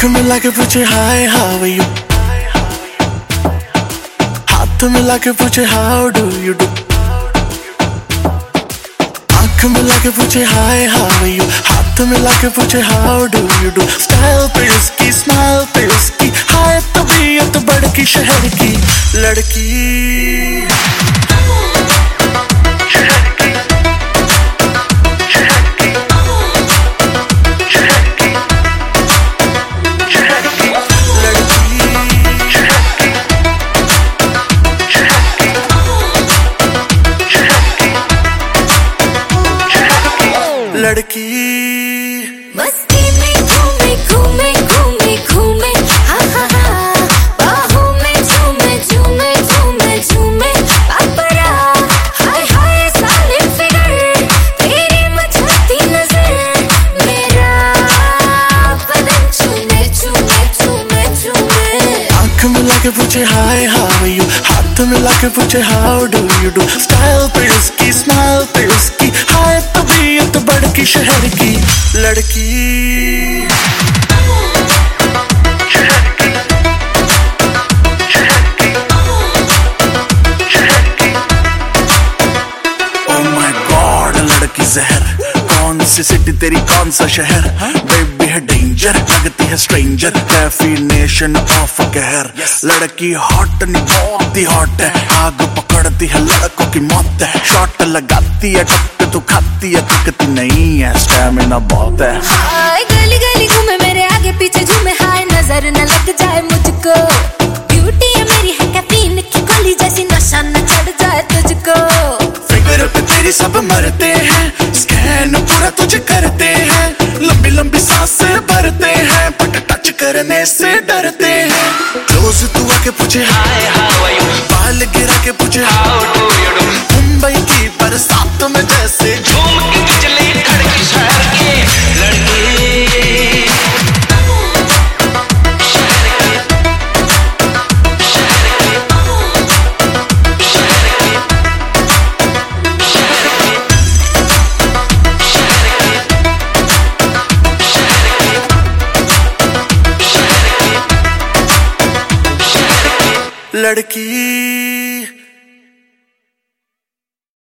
आँख मिला के पूछे, हाय हाउ यू हाथ मिला के पूछे हाउ डू यू डू आँख मिला के पूछे, हाय हाउ यू हाथ मिला के पूछे how do you do style पे उसकी स्माइल पे उसकी हाय, तबीयत बड़की शहर की, लड़की। लड़की। मस्ती में घूमे घूमे घूमे घूमे। हा हा हा। बाहों में झूमे झूमे झूमे झूमे। हाय हाय साले फिगर। तेरी मचलती नज़र मेरा बदन छूने छूने छूने छूने आँख मिला के पूछे हाय हाउ यू हाथ मिला के पूछे how do you do style पे उसकी स्माइल पे बड़की शहर की Oh लड़की जहर कौन सी सिटी तेरी कौन सा शहर? बेबी है डेंजर लगती है स्ट्रेंजर डेफिनेशन ऑफ़ कहर लड़की हॉट नहीं बहुत ही हॉट है. आग पकड़ती है लड़कों की मौत है. शॉट लगाती है टप तो खाती है दिक्कत नहीं है. स्टेमिना बहुत है. हाय गली गली घूमे मेरे आगे पीछे झूमे हाय. नज़र न लग जाए मुझको. ब्यूटी है मेरी है कैफीन की गोली जैसी नशा न चढ़ जाए तुझको. फिगर पे तेरी सब मरते लड़की।